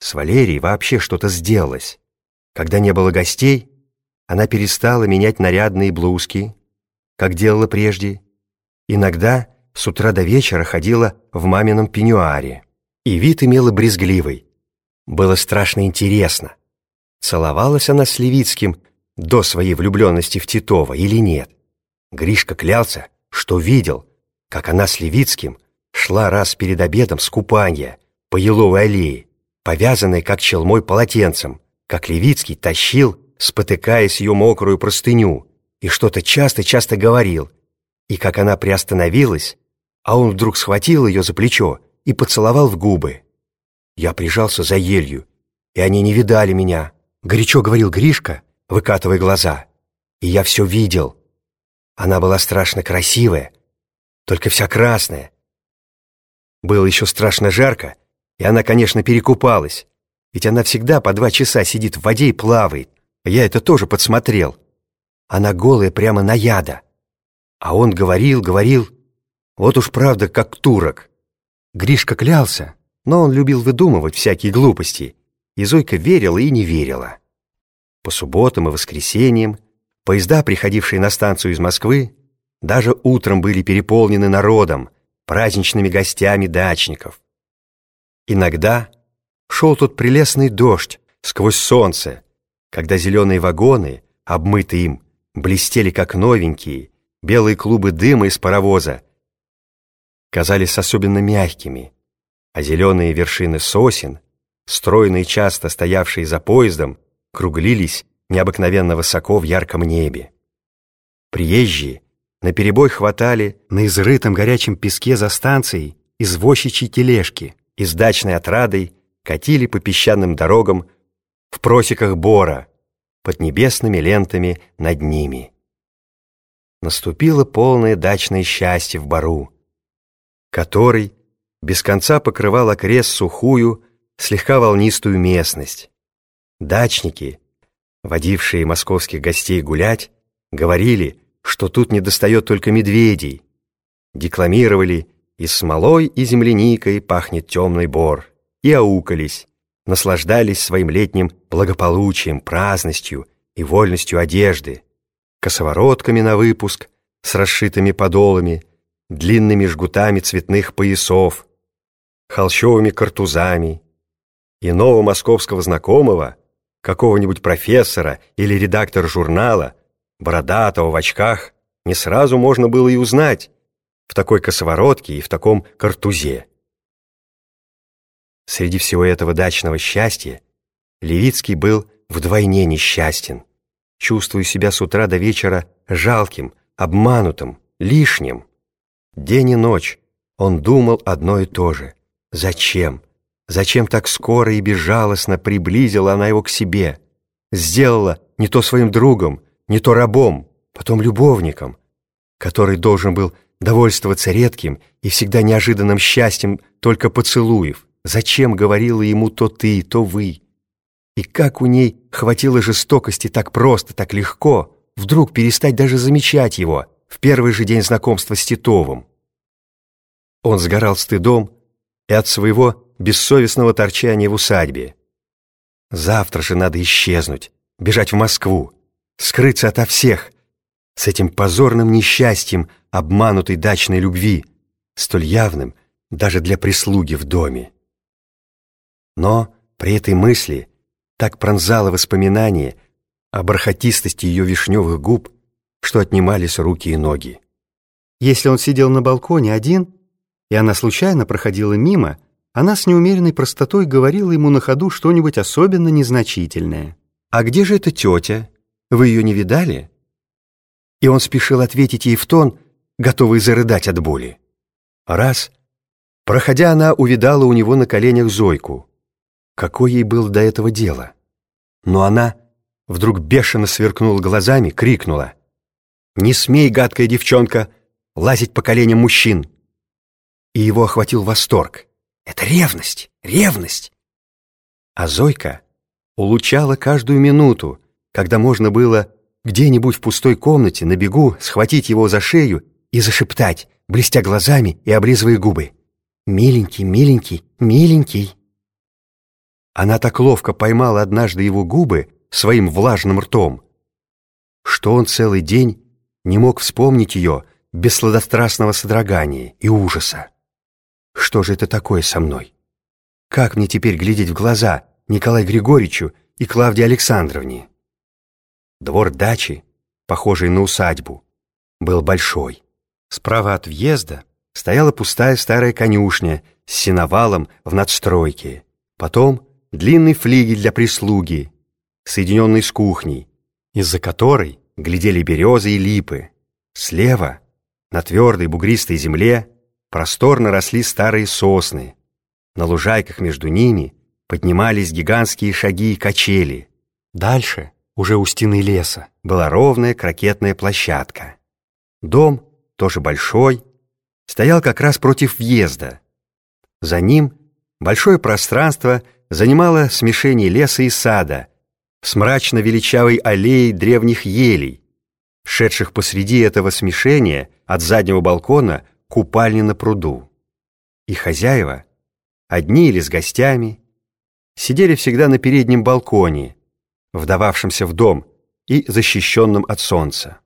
С Валерией вообще что-то сделалось. Когда не было гостей, она перестала менять нарядные блузки, как делала прежде. Иногда с утра до вечера ходила в мамином пеньюаре. И вид имела брезгливый. Было страшно интересно, целовалась она с Левицким до своей влюбленности в Титова или нет. Гришка клялся, что видел, как она с Левицким шла раз перед обедом с купания по Еловой аллее, повязанной как челмой полотенцем, как Левицкий тащил, спотыкаясь ее мокрую простыню, и что-то часто-часто говорил, и как она приостановилась, а он вдруг схватил ее за плечо и поцеловал в губы. Я прижался за елью, и они не видали меня, горячо говорил Гришка, выкатывая глаза. И я все видел. Она была страшно красивая, только вся красная. Было еще страшно жарко, и она, конечно, перекупалась, ведь она всегда по два часа сидит в воде и плавает. Я это тоже подсмотрел. Она голая прямо на яда. А он говорил, говорил, вот уж правда, как турок. Гришка клялся, но он любил выдумывать всякие глупости, и Зойка верила и не верила. По субботам и воскресеньям поезда, приходившие на станцию из Москвы, даже утром были переполнены народом, праздничными гостями дачников. Иногда шел тот прелестный дождь сквозь солнце, когда зеленые вагоны, обмытые им, блестели как новенькие, белые клубы дыма из паровоза казались особенно мягкими, а зеленые вершины сосен, стройные часто стоявшие за поездом, круглились необыкновенно высоко в ярком небе. Приезжие наперебой хватали на изрытом горячем песке за станцией извозчичьи тележки и с дачной отрадой катили по песчаным дорогам в просеках бора под небесными лентами над ними. Наступило полное дачное счастье в бару, который без конца покрывал окрест сухую, слегка волнистую местность. Дачники, водившие московских гостей гулять, говорили, что тут недостает только медведей. Декламировали «И смолой, и земляникой пахнет темный бор», и аукались, наслаждались своим летним благополучием, праздностью и вольностью одежды, косоворотками на выпуск с расшитыми подолами, длинными жгутами цветных поясов, холщовыми картузами. Иного московского знакомого, какого-нибудь профессора или редактора журнала, бородатого в очках, не сразу можно было и узнать в такой косоворотке и в таком картузе. Среди всего этого дачного счастья Левицкий был вдвойне несчастен, чувствуя себя с утра до вечера жалким, обманутым, лишним. День и ночь он думал одно и то же. Зачем? Зачем так скоро и безжалостно приблизила она его к себе? Сделала не то своим другом, не то рабом, потом любовником, который должен был довольствоваться редким и всегда неожиданным счастьем только поцелуев. Зачем говорила ему то ты, то вы? И как у ней хватило жестокости так просто, так легко, вдруг перестать даже замечать его в первый же день знакомства с Титовым. Он сгорал стыдом и от своего бессовестного торчания в усадьбе. Завтра же надо исчезнуть, бежать в Москву, скрыться ото всех, с этим позорным несчастьем обманутой дачной любви, столь явным даже для прислуги в доме. Но при этой мысли так пронзало воспоминание о бархатистости ее вишневых губ, что отнимались руки и ноги. Если он сидел на балконе один, и она случайно проходила мимо, она с неумеренной простотой говорила ему на ходу что-нибудь особенно незначительное. «А где же эта тетя? Вы ее не видали?» И он спешил ответить ей в тон, готовый зарыдать от боли. Раз, проходя, она увидала у него на коленях Зойку. Какое ей было до этого дело? Но она вдруг бешено сверкнула глазами, крикнула. «Не смей, гадкая девчонка, лазить по коленям мужчин!» И его охватил восторг. «Это ревность! Ревность!» А Зойка улучала каждую минуту, когда можно было где-нибудь в пустой комнате на бегу схватить его за шею и зашептать, блестя глазами и облизывая губы. «Миленький, миленький, миленький!» Она так ловко поймала однажды его губы своим влажным ртом, что он целый день не мог вспомнить ее без сладострастного содрогания и ужаса. Что же это такое со мной? Как мне теперь глядеть в глаза Николаю Григорьевичу и Клавдии Александровне? Двор дачи, похожий на усадьбу, был большой. Справа от въезда стояла пустая старая конюшня с сеновалом в надстройке. Потом длинный флигель для прислуги, соединенный с кухней, из-за которой глядели березы и липы. Слева, на твердой бугристой земле, просторно росли старые сосны. На лужайках между ними поднимались гигантские шаги и качели. Дальше, уже у стены леса, была ровная крокетная площадка. Дом, тоже большой, стоял как раз против въезда. За ним большое пространство занимало смешение леса и сада с мрачно-величавой аллеей древних елей, шедших посреди этого смешения от заднего балкона купальни на пруду. И хозяева, одни или с гостями, сидели всегда на переднем балконе, вдававшемся в дом и защищенном от солнца.